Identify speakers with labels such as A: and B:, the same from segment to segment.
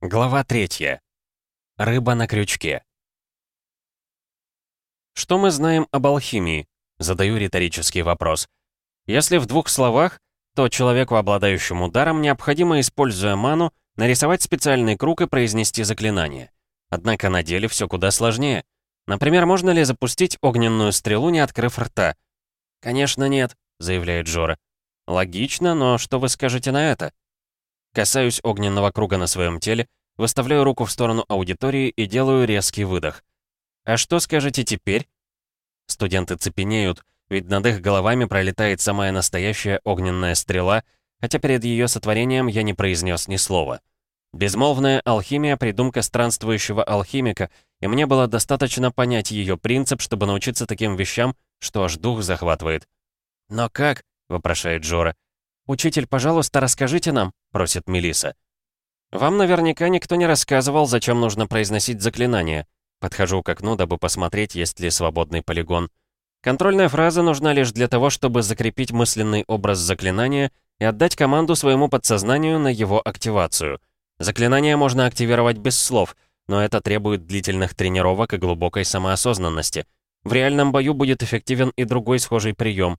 A: Глава третья. Рыба на крючке. Что мы знаем об алхимии? Задаю риторический вопрос. Если в двух словах, то человеку, обладающему даром, необходимо, используя ману, нарисовать специальный круг и произнести заклинание. Однако на деле все куда сложнее. Например, можно ли запустить огненную стрелу, не открыв рта? «Конечно нет», — заявляет Жора. «Логично, но что вы скажете на это?» Касаюсь огненного круга на своем теле, выставляю руку в сторону аудитории и делаю резкий выдох. «А что скажете теперь?» Студенты цепенеют, ведь над их головами пролетает самая настоящая огненная стрела, хотя перед ее сотворением я не произнес ни слова. Безмолвная алхимия — придумка странствующего алхимика, и мне было достаточно понять ее принцип, чтобы научиться таким вещам, что аж дух захватывает. «Но как?» — вопрошает Джора. «Учитель, пожалуйста, расскажите нам», — просит Мелиса. «Вам наверняка никто не рассказывал, зачем нужно произносить заклинание». Подхожу к окну, дабы посмотреть, есть ли свободный полигон. Контрольная фраза нужна лишь для того, чтобы закрепить мысленный образ заклинания и отдать команду своему подсознанию на его активацию. Заклинание можно активировать без слов, но это требует длительных тренировок и глубокой самоосознанности. В реальном бою будет эффективен и другой схожий прием.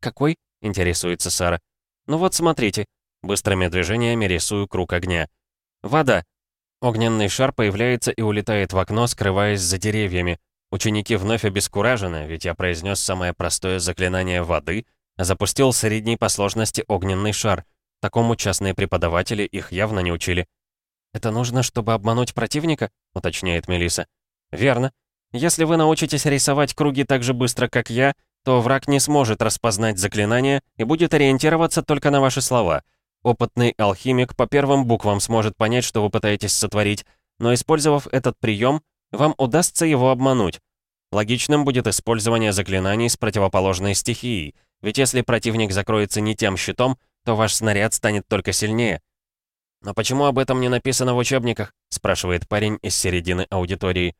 A: «Какой?» — интересуется Сара. Ну вот смотрите. Быстрыми движениями рисую круг огня. Вода. Огненный шар появляется и улетает в окно, скрываясь за деревьями. Ученики вновь обескуражены, ведь я произнес самое простое заклинание воды, запустил средний по сложности огненный шар. Такому частные преподаватели их явно не учили. «Это нужно, чтобы обмануть противника?» — уточняет Мелиса. «Верно. Если вы научитесь рисовать круги так же быстро, как я, то враг не сможет распознать заклинание и будет ориентироваться только на ваши слова. Опытный алхимик по первым буквам сможет понять, что вы пытаетесь сотворить, но использовав этот прием, вам удастся его обмануть. Логичным будет использование заклинаний с противоположной стихией, ведь если противник закроется не тем щитом, то ваш снаряд станет только сильнее. «Но почему об этом не написано в учебниках?» — спрашивает парень из середины аудитории.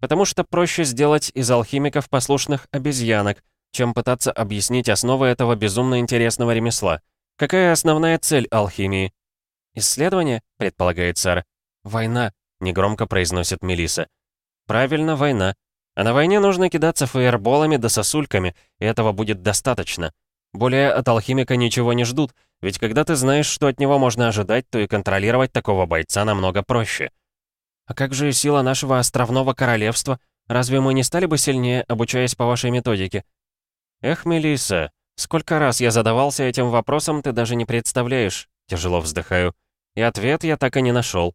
A: «Потому что проще сделать из алхимиков послушных обезьянок, чем пытаться объяснить основы этого безумно интересного ремесла. Какая основная цель алхимии? Исследование, предполагает Сара. Война, негромко произносит Мелиса. Правильно, война. А на войне нужно кидаться фаерболами да сосульками, и этого будет достаточно. Более от алхимика ничего не ждут, ведь когда ты знаешь, что от него можно ожидать, то и контролировать такого бойца намного проще. А как же сила нашего островного королевства? Разве мы не стали бы сильнее, обучаясь по вашей методике? «Эх, Мелисса, сколько раз я задавался этим вопросом, ты даже не представляешь», — тяжело вздыхаю. И ответ я так и не нашел.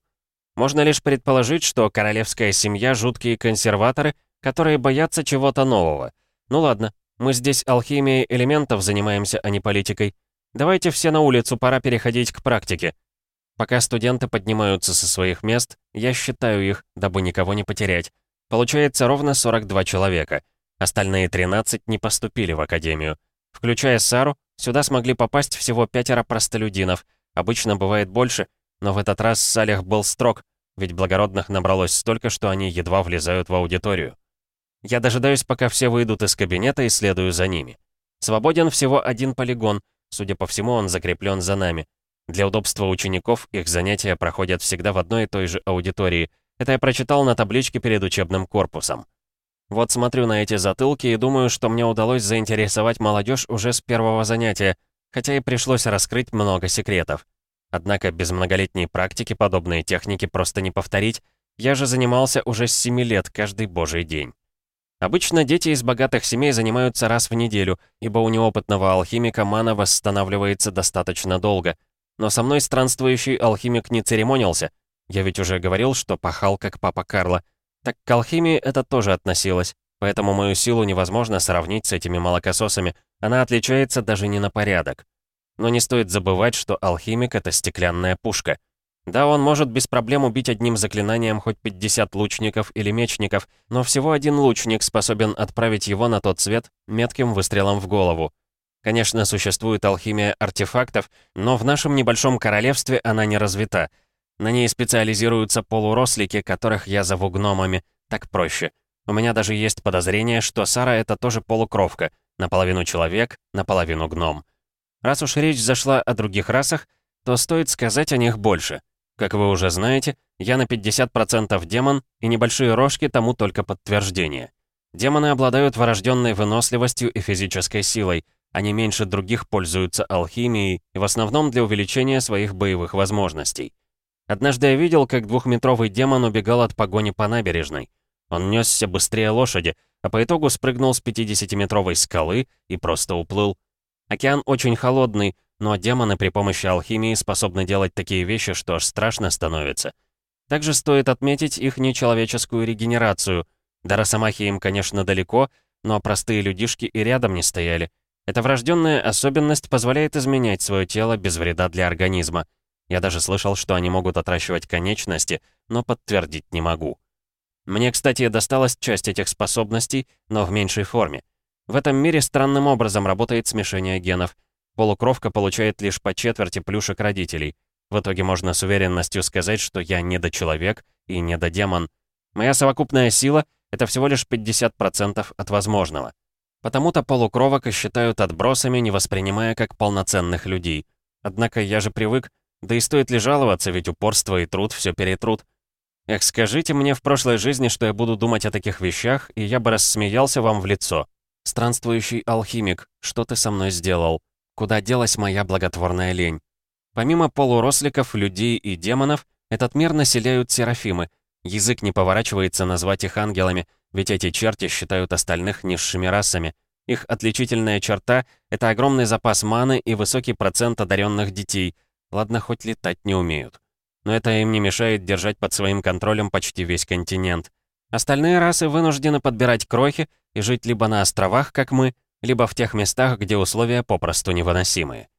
A: Можно лишь предположить, что королевская семья — жуткие консерваторы, которые боятся чего-то нового. Ну ладно, мы здесь алхимией элементов занимаемся, а не политикой. Давайте все на улицу, пора переходить к практике. Пока студенты поднимаются со своих мест, я считаю их, дабы никого не потерять. Получается ровно 42 человека. Остальные 13 не поступили в академию. Включая Сару, сюда смогли попасть всего пятеро простолюдинов. Обычно бывает больше, но в этот раз Салях был строг, ведь благородных набралось столько, что они едва влезают в аудиторию. Я дожидаюсь, пока все выйдут из кабинета и следую за ними. Свободен всего один полигон, судя по всему, он закреплен за нами. Для удобства учеников их занятия проходят всегда в одной и той же аудитории. Это я прочитал на табличке перед учебным корпусом. Вот смотрю на эти затылки и думаю, что мне удалось заинтересовать молодежь уже с первого занятия, хотя и пришлось раскрыть много секретов. Однако без многолетней практики подобные техники просто не повторить, я же занимался уже с 7 лет каждый божий день. Обычно дети из богатых семей занимаются раз в неделю, ибо у неопытного алхимика мана восстанавливается достаточно долго. Но со мной странствующий алхимик не церемонился. Я ведь уже говорил, что пахал как папа Карло. Так к алхимии это тоже относилось, поэтому мою силу невозможно сравнить с этими молокососами, она отличается даже не на порядок. Но не стоит забывать, что алхимик — это стеклянная пушка. Да, он может без проблем убить одним заклинанием хоть 50 лучников или мечников, но всего один лучник способен отправить его на тот свет метким выстрелом в голову. Конечно, существует алхимия артефактов, но в нашем небольшом королевстве она не развита — на ней специализируются полурослики, которых я зову гномами. Так проще. У меня даже есть подозрение, что Сара — это тоже полукровка. Наполовину человек, наполовину гном. Раз уж речь зашла о других расах, то стоит сказать о них больше. Как вы уже знаете, я на 50% демон, и небольшие рожки тому только подтверждение. Демоны обладают врожденной выносливостью и физической силой, они меньше других пользуются алхимией и в основном для увеличения своих боевых возможностей. Однажды я видел, как двухметровый демон убегал от погони по набережной. Он несся быстрее лошади, а по итогу спрыгнул с 50-метровой скалы и просто уплыл. Океан очень холодный, но демоны при помощи алхимии способны делать такие вещи, что аж страшно становится. Также стоит отметить их нечеловеческую регенерацию. До Росомахи им, конечно, далеко, но простые людишки и рядом не стояли. Эта врожденная особенность позволяет изменять свое тело без вреда для организма. Я даже слышал, что они могут отращивать конечности, но подтвердить не могу. Мне, кстати, досталась часть этих способностей, но в меньшей форме. В этом мире странным образом работает смешение генов. Полукровка получает лишь по четверти плюшек родителей. В итоге можно с уверенностью сказать, что я недочеловек и недодемон. Моя совокупная сила — это всего лишь 50% от возможного. Потому-то полукровок и считают отбросами, не воспринимая как полноценных людей. Однако я же привык, да и стоит ли жаловаться, ведь упорство и труд все перетрут. Эх, скажите мне в прошлой жизни, что я буду думать о таких вещах, и я бы рассмеялся вам в лицо. Странствующий алхимик, что ты со мной сделал? Куда делась моя благотворная лень? Помимо полуросликов, людей и демонов, этот мир населяют серафимы. Язык не поворачивается назвать их ангелами, ведь эти черти считают остальных низшими расами. Их отличительная черта — это огромный запас маны и высокий процент одаренных детей. Ладно, хоть летать не умеют но это им не мешает держать под своим контролем почти весь континент. Остальные расы вынуждены подбирать крохи и жить либо на островах, как мы, либо в тех местах, где условия попросту невыносимые.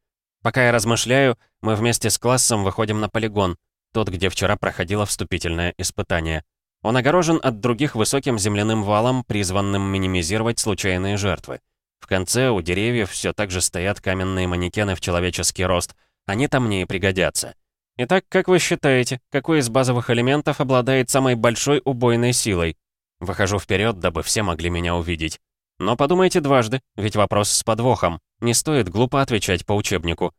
A: Пока я размышляю, мы вместе с классом выходим на полигон, тот, где вчера проходило вступительное испытание. Он огорожен от других высоким земляным валом, призванным минимизировать случайные жертвы. В конце у деревьев все так же стоят каменные манекены в человеческий рост. Они там мне и пригодятся. Итак, как вы считаете, какой из базовых элементов обладает самой большой убойной силой? Выхожу вперед, дабы все могли меня увидеть. Но подумайте дважды, ведь вопрос с подвохом. Не стоит глупо отвечать по учебнику.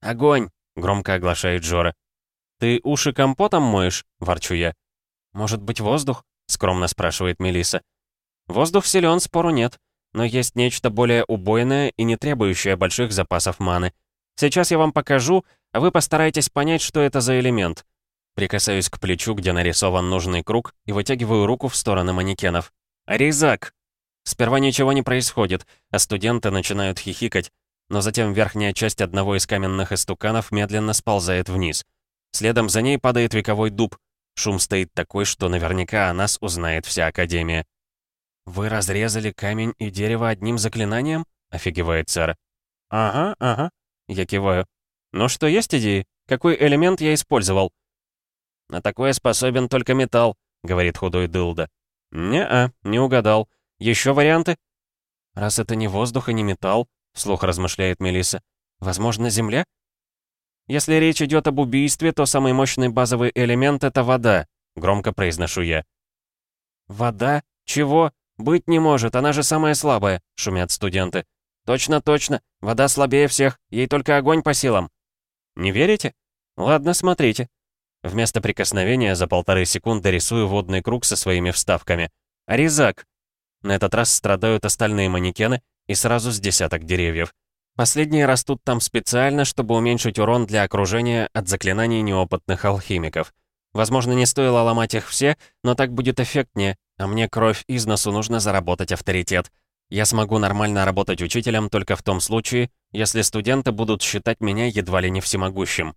A: «Огонь!» — громко оглашает Джора. «Ты уши компотом моешь?» — ворчу я. «Может быть, воздух?» — скромно спрашивает Мелиса. «Воздух силен, спору нет, но есть нечто более убойное и не требующее больших запасов маны. Сейчас я вам покажу, а вы постарайтесь понять, что это за элемент. Прикасаюсь к плечу, где нарисован нужный круг, и вытягиваю руку в стороны манекенов. «Резак!» Сперва ничего не происходит, а студенты начинают хихикать, но затем верхняя часть одного из каменных истуканов медленно сползает вниз. Следом за ней падает вековой дуб. Шум стоит такой, что наверняка о нас узнает вся Академия. «Вы разрезали камень и дерево одним заклинанием?» — офигевает Сара. «Ага, ага», — я киваю. «Ну что, есть идеи? Какой элемент я использовал?» «На такое способен только металл», — говорит худой Дылда. «Не-а, не угадал. Еще варианты?» «Раз это не воздух и не металл», — вслух размышляет Мелиса, «возможно, земля?» «Если речь идет об убийстве, то самый мощный базовый элемент — это вода», — громко произношу я. «Вода? Чего? Быть не может, она же самая слабая», — шумят студенты. «Точно, точно. Вода слабее всех. Ей только огонь по силам». Не верите? Ладно, смотрите. Вместо прикосновения за полторы секунды рисую водный круг со своими вставками. Резак. На этот раз страдают остальные манекены и сразу с десяток деревьев. Последние растут там специально, чтобы уменьшить урон для окружения от заклинаний неопытных алхимиков. Возможно, не стоило ломать их все, но так будет эффектнее, а мне кровь из носу нужно заработать авторитет. Я смогу нормально работать учителем только в том случае, если студенты будут считать меня едва ли не всемогущим.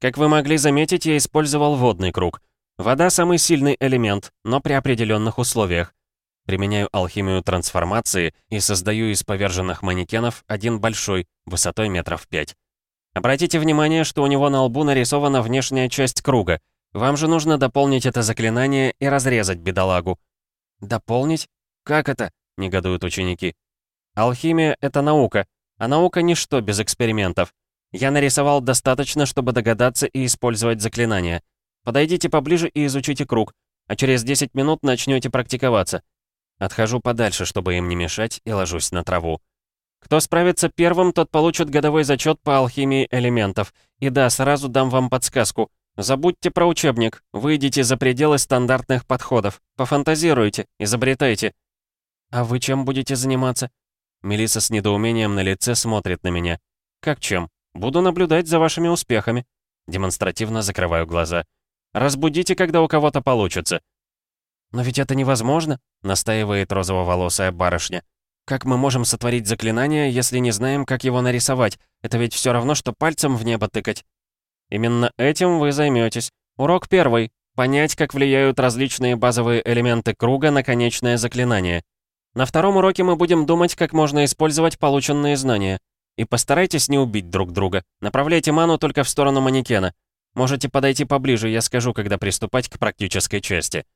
A: Как вы могли заметить, я использовал водный круг. Вода — самый сильный элемент, но при определенных условиях. Применяю алхимию трансформации и создаю из поверженных манекенов один большой, высотой метров пять. Обратите внимание, что у него на лбу нарисована внешняя часть круга. Вам же нужно дополнить это заклинание и разрезать бедолагу. Дополнить? Как это? — негодуют ученики. «Алхимия — это наука, а наука — ничто без экспериментов. Я нарисовал достаточно, чтобы догадаться и использовать заклинания. Подойдите поближе и изучите круг, а через 10 минут начнете практиковаться. Отхожу подальше, чтобы им не мешать, и ложусь на траву. Кто справится первым, тот получит годовой зачет по алхимии элементов. И да, сразу дам вам подсказку. Забудьте про учебник, выйдите за пределы стандартных подходов, пофантазируйте, изобретайте. А вы чем будете заниматься? Мелиса с недоумением на лице смотрит на меня. Как чем? Буду наблюдать за вашими успехами. Демонстративно закрываю глаза. Разбудите, когда у кого-то получится. Но ведь это невозможно, настаивает розово-волосая барышня. Как мы можем сотворить заклинание, если не знаем, как его нарисовать? Это ведь все равно, что пальцем в небо тыкать. Именно этим вы займетесь. Урок первый. Понять, как влияют различные базовые элементы круга на конечное заклинание. На втором уроке мы будем думать, как можно использовать полученные знания. И постарайтесь не убить друг друга. Направляйте ману только в сторону манекена. Можете подойти поближе, я скажу, когда приступать к практической части.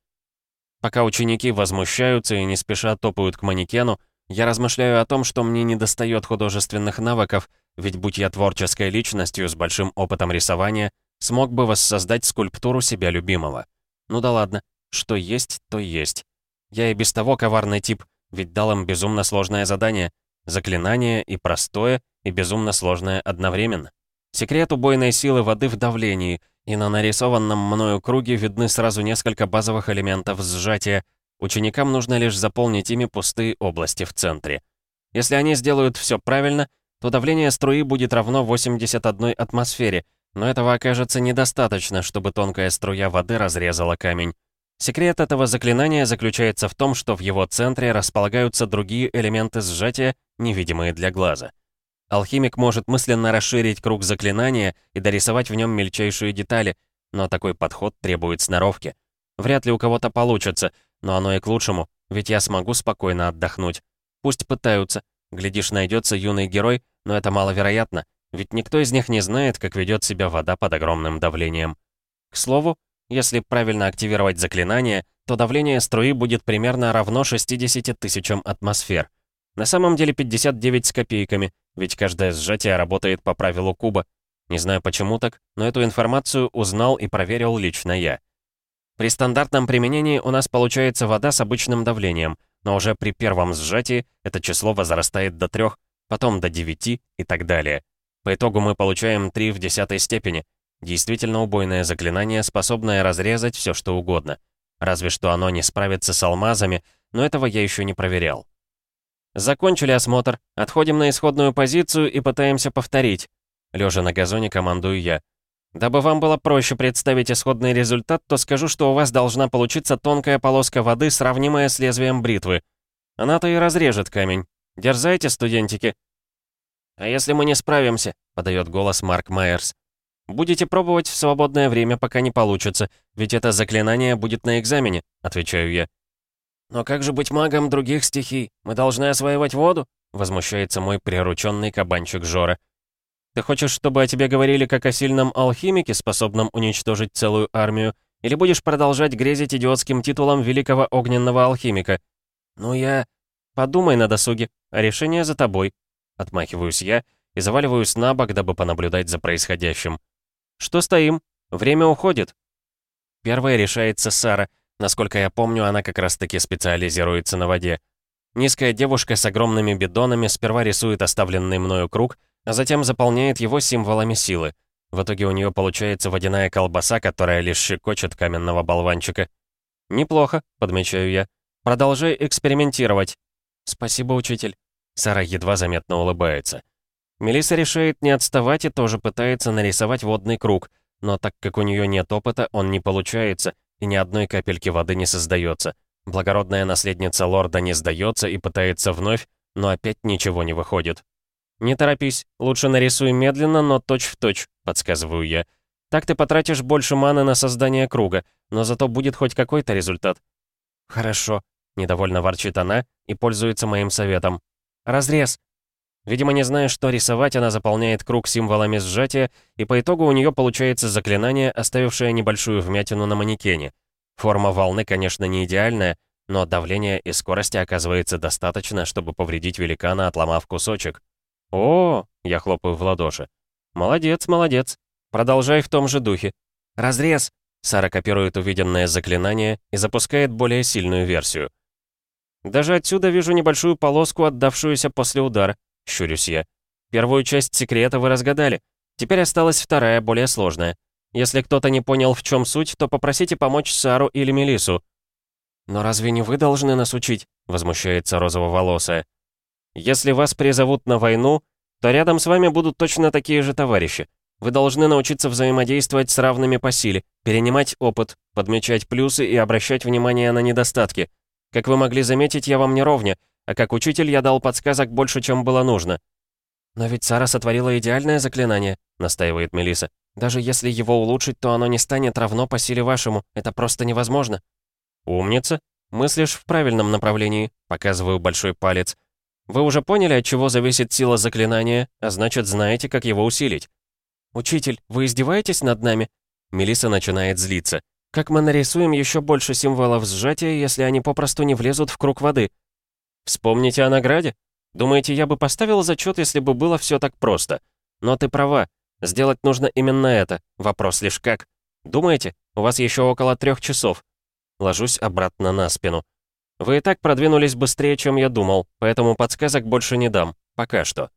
A: Пока ученики возмущаются и не спеша топают к манекену, я размышляю о том, что мне недостает художественных навыков, ведь будь я творческой личностью с большим опытом рисования, смог бы воссоздать скульптуру себя любимого. Ну да ладно, что есть, то есть. Я и без того коварный тип, ведь дал им безумно сложное задание. Заклинание и простое, и безумно сложное одновременно. Секрет убойной силы воды в давлении, и на нарисованном мною круге видны сразу несколько базовых элементов сжатия. Ученикам нужно лишь заполнить ими пустые области в центре. Если они сделают все правильно — то давление струи будет равно 81 атмосфере, но этого окажется недостаточно, чтобы тонкая струя воды разрезала камень. Секрет этого заклинания заключается в том, что в его центре располагаются другие элементы сжатия, невидимые для глаза. Алхимик может мысленно расширить круг заклинания и дорисовать в нем мельчайшие детали, но такой подход требует сноровки. Вряд ли у кого-то получится, но оно и к лучшему, ведь я смогу спокойно отдохнуть. Пусть пытаются. Глядишь, найдется юный герой, но это маловероятно, ведь никто из них не знает, как ведет себя вода под огромным давлением. К слову, если правильно активировать заклинание, то давление струи будет примерно равно 60 тысячам атмосфер. На самом деле 59 с копейками, ведь каждое сжатие работает по правилу куба. Не знаю почему так, но эту информацию узнал и проверил лично я. При стандартном применении у нас получается вода с обычным давлением, но уже при первом сжатии это число возрастает до 3, потом до 9 и так далее. По итогу мы получаем 3 в десятой степени. Действительно убойное заклинание, способное разрезать все что угодно. Разве что оно не справится с алмазами, но этого я еще не проверял. Закончили осмотр, отходим на исходную позицию и пытаемся повторить. Лежа на газоне командую я. Дабы вам было проще представить исходный результат, то скажу, что у вас должна получиться тонкая полоска воды, сравнимая с лезвием бритвы. Она-то и разрежет камень. Дерзайте, студентики!» «А если мы не справимся?» — подает голос Марк Майерс. «Будете пробовать в свободное время, пока не получится, ведь это заклинание будет на экзамене», — отвечаю я. «Но как же быть магом других стихий? Мы должны осваивать воду?» — возмущается мой прирученный кабанчик Жора. «Ты хочешь, чтобы о тебе говорили как о сильном алхимике, способном уничтожить целую армию, или будешь продолжать грезить идиотским титулом великого огненного алхимика?» «Ну я...» «Подумай на досуге, а решение за тобой». Отмахиваюсь я и заваливаюсь на бок, дабы понаблюдать за происходящим. «Что стоим? Время уходит». Первая решается Сара. Насколько я помню, она как раз-таки специализируется на воде. Низкая девушка с огромными бидонами сперва рисует оставленный мною круг, а затем заполняет его символами силы. В итоге у нее получается водяная колбаса, которая лишь щекочет каменного болванчика. «Неплохо», — подмечаю я. «Продолжай экспериментировать. «Спасибо, учитель». Сара едва заметно улыбается. Мелиса решает не отставать и тоже пытается нарисовать водный круг, но так как у нее нет опыта, он не получается, и ни одной капельки воды не создается. Благородная наследница лорда не сдается и пытается вновь, но опять ничего не выходит. «Не торопись, лучше нарисуй медленно, но точь-в-точь», точь, подсказываю я. «Так ты потратишь больше маны на создание круга, но зато будет хоть какой-то результат». «Хорошо», Недовольно ворчит она и пользуется моим советом. «Разрез!» Видимо, не зная, что рисовать, она заполняет круг символами сжатия, и по итогу у нее получается заклинание, оставившее небольшую вмятину на манекене. Форма волны, конечно, не идеальная, но давление и скорости оказывается достаточно, чтобы повредить великана, отломав кусочек. «О!» — я хлопаю в ладоши. «Молодец, молодец. Продолжай в том же духе. Разрез!» Сара копирует увиденное заклинание и запускает более сильную версию. Даже отсюда вижу небольшую полоску, отдавшуюся после удара. Щурюсь я. Первую часть секрета вы разгадали. Теперь осталась вторая, более сложная. Если кто-то не понял, в чем суть, то попросите помочь Сару или Мелису. «Но разве не вы должны нас учить?» — возмущается розово-волосая. «Если вас призовут на войну, то рядом с вами будут точно такие же товарищи. Вы должны научиться взаимодействовать с равными по силе, перенимать опыт, подмечать плюсы и обращать внимание на недостатки. Как вы могли заметить, я вам не ровня, а как учитель я дал подсказок больше, чем было нужно». «Но ведь Сара сотворила идеальное заклинание», — настаивает Мелиса. «Даже если его улучшить, то оно не станет равно по силе вашему. Это просто невозможно». «Умница. Мыслишь в правильном направлении», — показываю большой палец. «Вы уже поняли, от чего зависит сила заклинания, а значит, знаете, как его усилить». «Учитель, вы издеваетесь над нами?» Мелиса начинает злиться. «Как мы нарисуем еще больше символов сжатия, если они попросту не влезут в круг воды?» «Вспомните о награде. Думаете, я бы поставил зачет, если бы было все так просто? Но ты права. Сделать нужно именно это. Вопрос лишь как. Думаете, у вас еще около трех часов. Ложусь обратно на спину. Вы и так продвинулись быстрее, чем я думал, поэтому подсказок больше не дам. Пока что.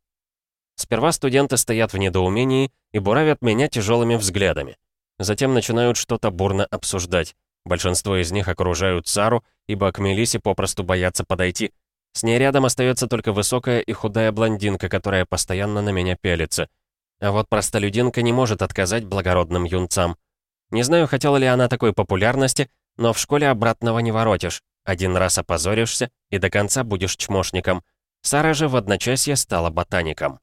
A: Сперва студенты стоят в недоумении и буравят меня тяжелыми взглядами. Затем начинают что-то бурно обсуждать. Большинство из них окружают Сару, ибо к Мелисе попросту боятся подойти. С ней рядом остается только высокая и худая блондинка, которая постоянно на меня пелится. А вот простолюдинка не может отказать благородным юнцам. Не знаю, хотела ли она такой популярности, но в школе обратного не воротишь. Один раз опозоришься, и до конца будешь чмошником. Сара же в одночасье стала ботаником.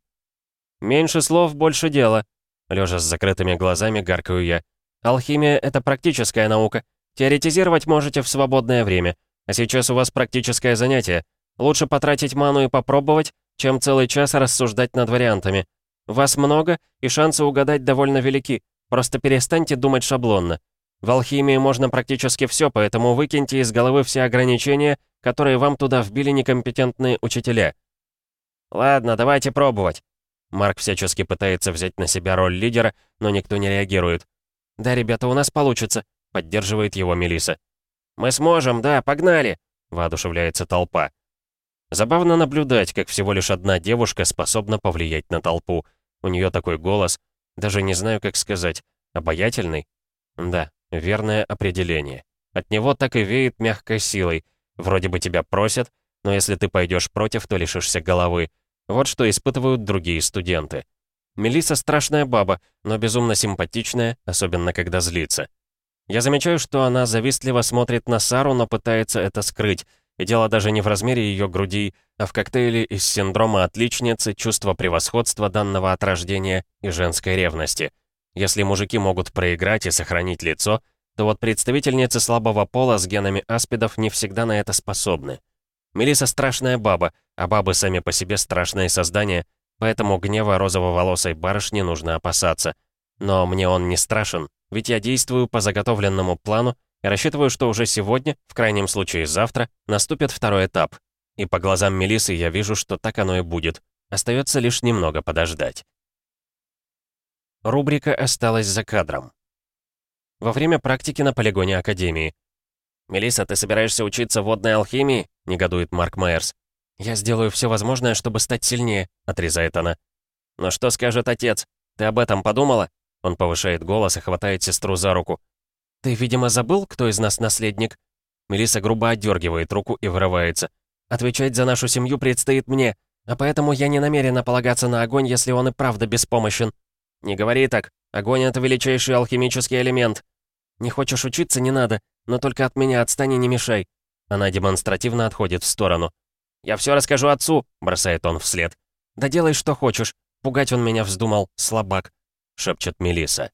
A: «Меньше слов, больше дела», — лежа с закрытыми глазами, гаркаю я. «Алхимия — это практическая наука. Теоретизировать можете в свободное время. А сейчас у вас практическое занятие. Лучше потратить ману и попробовать, чем целый час рассуждать над вариантами. Вас много, и шансы угадать довольно велики. Просто перестаньте думать шаблонно. В алхимии можно практически все, поэтому выкиньте из головы все ограничения, которые вам туда вбили некомпетентные учителя. Ладно, давайте пробовать. Марк всячески пытается взять на себя роль лидера, но никто не реагирует. «Да, ребята, у нас получится», — поддерживает его Мелиса. «Мы сможем, да, погнали!» — воодушевляется толпа. Забавно наблюдать, как всего лишь одна девушка способна повлиять на толпу. У нее такой голос, даже не знаю, как сказать, обаятельный? Да, верное определение. От него так и веет мягкой силой. Вроде бы тебя просят, но если ты пойдешь против, то лишишься головы. Вот что испытывают другие студенты. Мелиса страшная баба, но безумно симпатичная, особенно когда злится. Я замечаю, что она завистливо смотрит на Сару, но пытается это скрыть, и дело даже не в размере ее груди, а в коктейле из синдрома отличницы, чувства превосходства данного от рождения и женской ревности. Если мужики могут проиграть и сохранить лицо, то вот представительницы слабого пола с генами аспидов не всегда на это способны. Мелиса страшная баба, а бабы сами по себе страшные создания, поэтому гнева розово-волосой барышни нужно опасаться. Но мне он не страшен, ведь я действую по заготовленному плану рассчитываю, что уже сегодня, в крайнем случае завтра, наступит второй этап. И по глазам Мелисы я вижу, что так оно и будет. Остается лишь немного подождать. Рубрика осталась за кадром. Во время практики на полигоне Академии. «Мелисса, ты собираешься учиться водной алхимии?» — негодует Марк Майерс. «Я сделаю все возможное, чтобы стать сильнее», — отрезает она. «Но что скажет отец? Ты об этом подумала?» Он повышает голос и хватает сестру за руку. «Ты, видимо, забыл, кто из нас наследник?» Мелиса грубо отдергивает руку и вырывается. «Отвечать за нашу семью предстоит мне, а поэтому я не намерена полагаться на огонь, если он и правда беспомощен». «Не говори так. Огонь — это величайший алхимический элемент». «Не хочешь учиться — не надо, но только от меня отстань и не мешай». Она демонстративно отходит в сторону. «Я все расскажу отцу», — бросает он вслед. «Да делай, что хочешь. Пугать он меня вздумал, слабак», — шепчет Мелиса.